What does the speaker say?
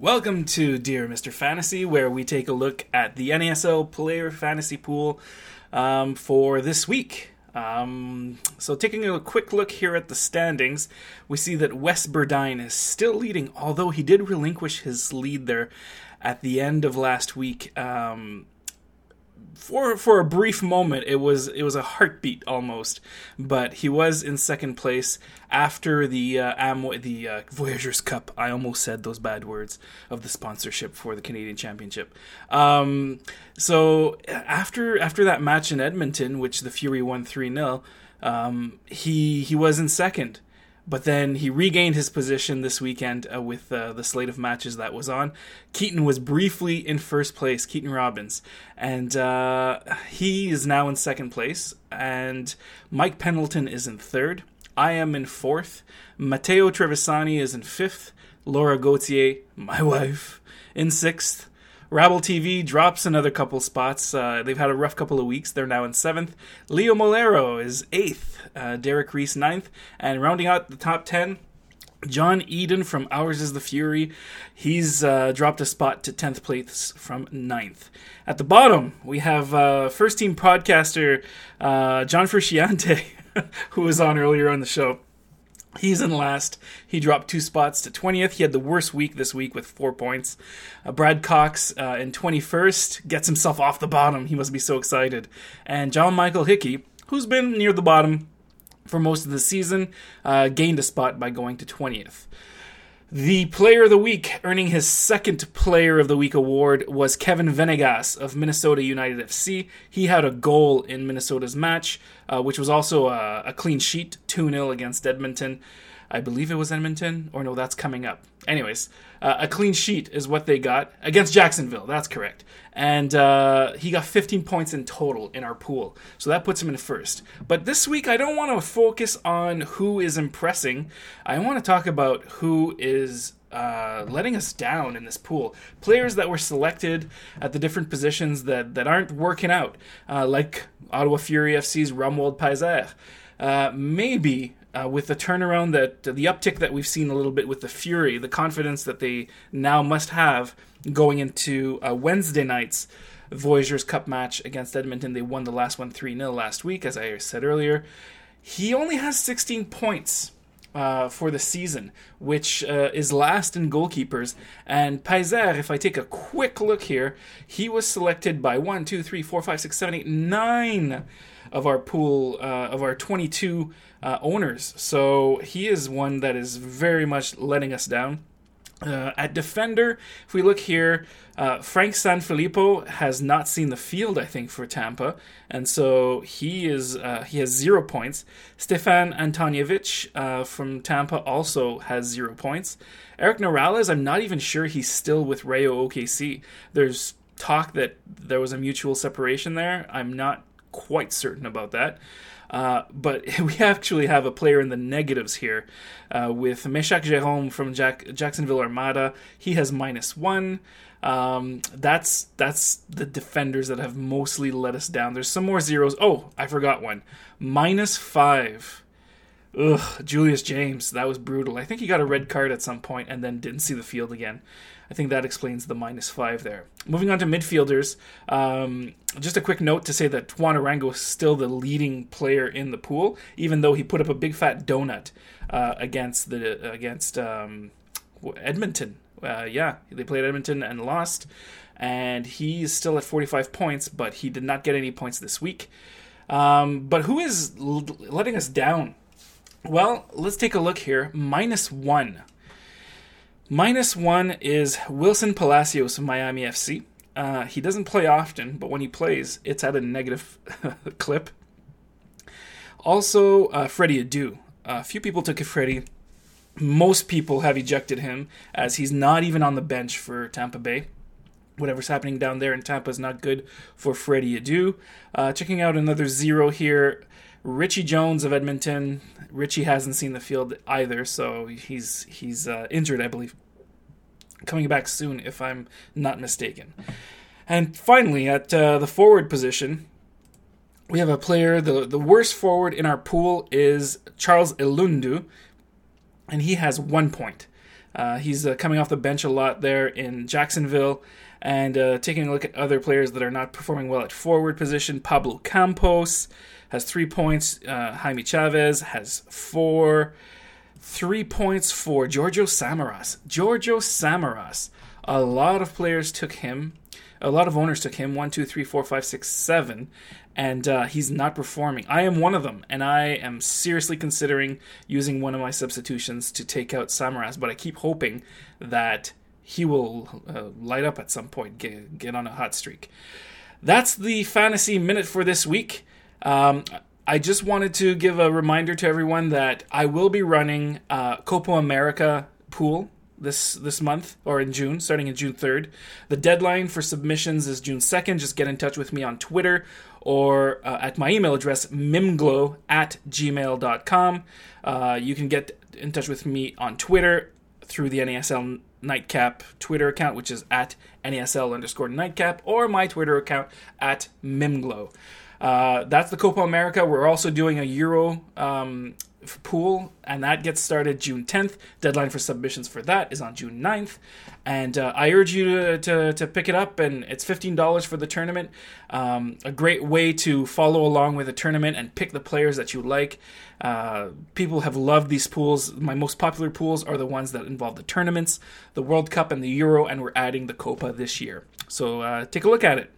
Welcome to Dear Mr. Fantasy, where we take a look at the NASL player fantasy pool um, for this week. Um, so, taking a quick look here at the standings, we see that Wes Burdine is still leading, although he did relinquish his lead there at the end of last week. Um, for for a brief moment it was it was a heartbeat almost. But he was in second place after the uh, the uh, Voyageurs Cup. I almost said those bad words of the sponsorship for the Canadian Championship. Um, so after after that match in Edmonton which the Fury won 3-0 um, he he was in second but then he regained his position this weekend uh, with uh, the slate of matches that was on. Keaton was briefly in first place, Keaton Robbins, and uh, he is now in second place. And Mike Pendleton is in third. I am in fourth. Matteo Trevisani is in fifth. Laura Gauthier, my wife, in sixth. Rabble TV drops another couple spots. Uh, they've had a rough couple of weeks. They're now in seventh. Leo Molero is eighth. Uh, Derek Reese ninth. And rounding out the top ten, John Eden from Ours is the Fury. He's uh, dropped a spot to 10th place from 9th. At the bottom, we have uh, first team podcaster uh, John Frusciante, who was on earlier on the show. He's in last. He dropped two spots to 20th. He had the worst week this week with four points. Uh, Brad Cox uh, in 21st gets himself off the bottom. He must be so excited. And John Michael Hickey, who's been near the bottom for most of the season, uh, gained a spot by going to 20th. The player of the week, earning his second player of the week award, was Kevin Venegas of Minnesota United FC. He had a goal in Minnesota's match, uh, which was also a, a clean sheet 2 0 against Edmonton. I believe it was Edmonton, or no, that's coming up. Anyways, uh, a clean sheet is what they got against Jacksonville. That's correct. And uh, he got 15 points in total in our pool. So that puts him in first. But this week, I don't want to focus on who is impressing. I want to talk about who is uh, letting us down in this pool. Players that were selected at the different positions that, that aren't working out, uh, like Ottawa Fury FC's Romuald Peiser. Uh, maybe uh, with the turnaround that the uptick that we've seen a little bit with the Fury, the confidence that they now must have going into uh, Wednesday night's Voyageurs Cup match against Edmonton. They won the last one 3 0 last week, as I said earlier. He only has 16 points. Uh, for the season, which uh, is last in goalkeepers. And Peiser, if I take a quick look here, he was selected by one, two, three, four, five, six, seven, eight, nine of our pool uh, of our 22 uh, owners. So he is one that is very much letting us down. Uh, at defender, if we look here, uh, Frank Sanfilippo has not seen the field, I think, for Tampa, and so he is uh, he has zero points. Stefan Antonijevic uh, from Tampa also has zero points. Eric Norales, I'm not even sure he's still with Rayo OKC. There's talk that there was a mutual separation there. I'm not quite certain about that. Uh, but we actually have a player in the negatives here uh, with Meshach Jerome from Jack- Jacksonville Armada. He has minus one. Um, that's that's the defenders that have mostly let us down. There's some more zeros. Oh, I forgot one. Minus five. Ugh, Julius James. That was brutal. I think he got a red card at some point and then didn't see the field again. I think that explains the minus five there. Moving on to midfielders, um, just a quick note to say that Juan Arango is still the leading player in the pool, even though he put up a big fat donut uh, against the against um, Edmonton. Uh, yeah, they played Edmonton and lost, and he's still at 45 points, but he did not get any points this week. Um, but who is l- letting us down? Well, let's take a look here. Minus one. Minus one is Wilson Palacios of Miami FC. Uh, he doesn't play often, but when he plays, it's at a negative clip. Also, uh, Freddy Adu. A uh, few people took Freddy. Most people have ejected him as he's not even on the bench for Tampa Bay. Whatever's happening down there in Tampa is not good for Freddy Adu. Uh, checking out another zero here. Ritchie Jones of Edmonton. Ritchie hasn't seen the field either, so he's he's uh, injured, I believe. Coming back soon, if I'm not mistaken. And finally, at uh, the forward position, we have a player. the The worst forward in our pool is Charles Eloundou, and he has one point. Uh, he's uh, coming off the bench a lot there in Jacksonville. And uh, taking a look at other players that are not performing well at forward position, Pablo Campos has three points. Uh, Jaime Chavez has four. Three points for Giorgio Samaras. Giorgio Samaras. A lot of players took him. A lot of owners took him. One, two, three, four, five, six, seven. And uh, he's not performing. I am one of them, and I am seriously considering using one of my substitutions to take out Samaras. But I keep hoping that he will uh, light up at some point, get, get on a hot streak. That's the fantasy minute for this week. Um, I just wanted to give a reminder to everyone that I will be running uh, Copa America pool this this month or in June, starting in June 3rd. The deadline for submissions is June 2nd. Just get in touch with me on Twitter or uh, at my email address, mimglow at gmail.com. Uh, you can get in touch with me on Twitter through the NASL Nightcap Twitter account, which is at NASL underscore Nightcap, or my Twitter account at Mimglow. Uh, that's the Copa America. We're also doing a Euro um, pool, and that gets started June 10th. Deadline for submissions for that is on June 9th. And uh, I urge you to, to, to, pick it up, and it's $15 for the tournament. Um, a great way to follow along with the tournament and pick the players that you like. Uh, people have loved these pools. My most popular pools are the ones that involve the tournaments, the World Cup, and the Euro, and we're adding the Copa this year. So uh, take a look at it.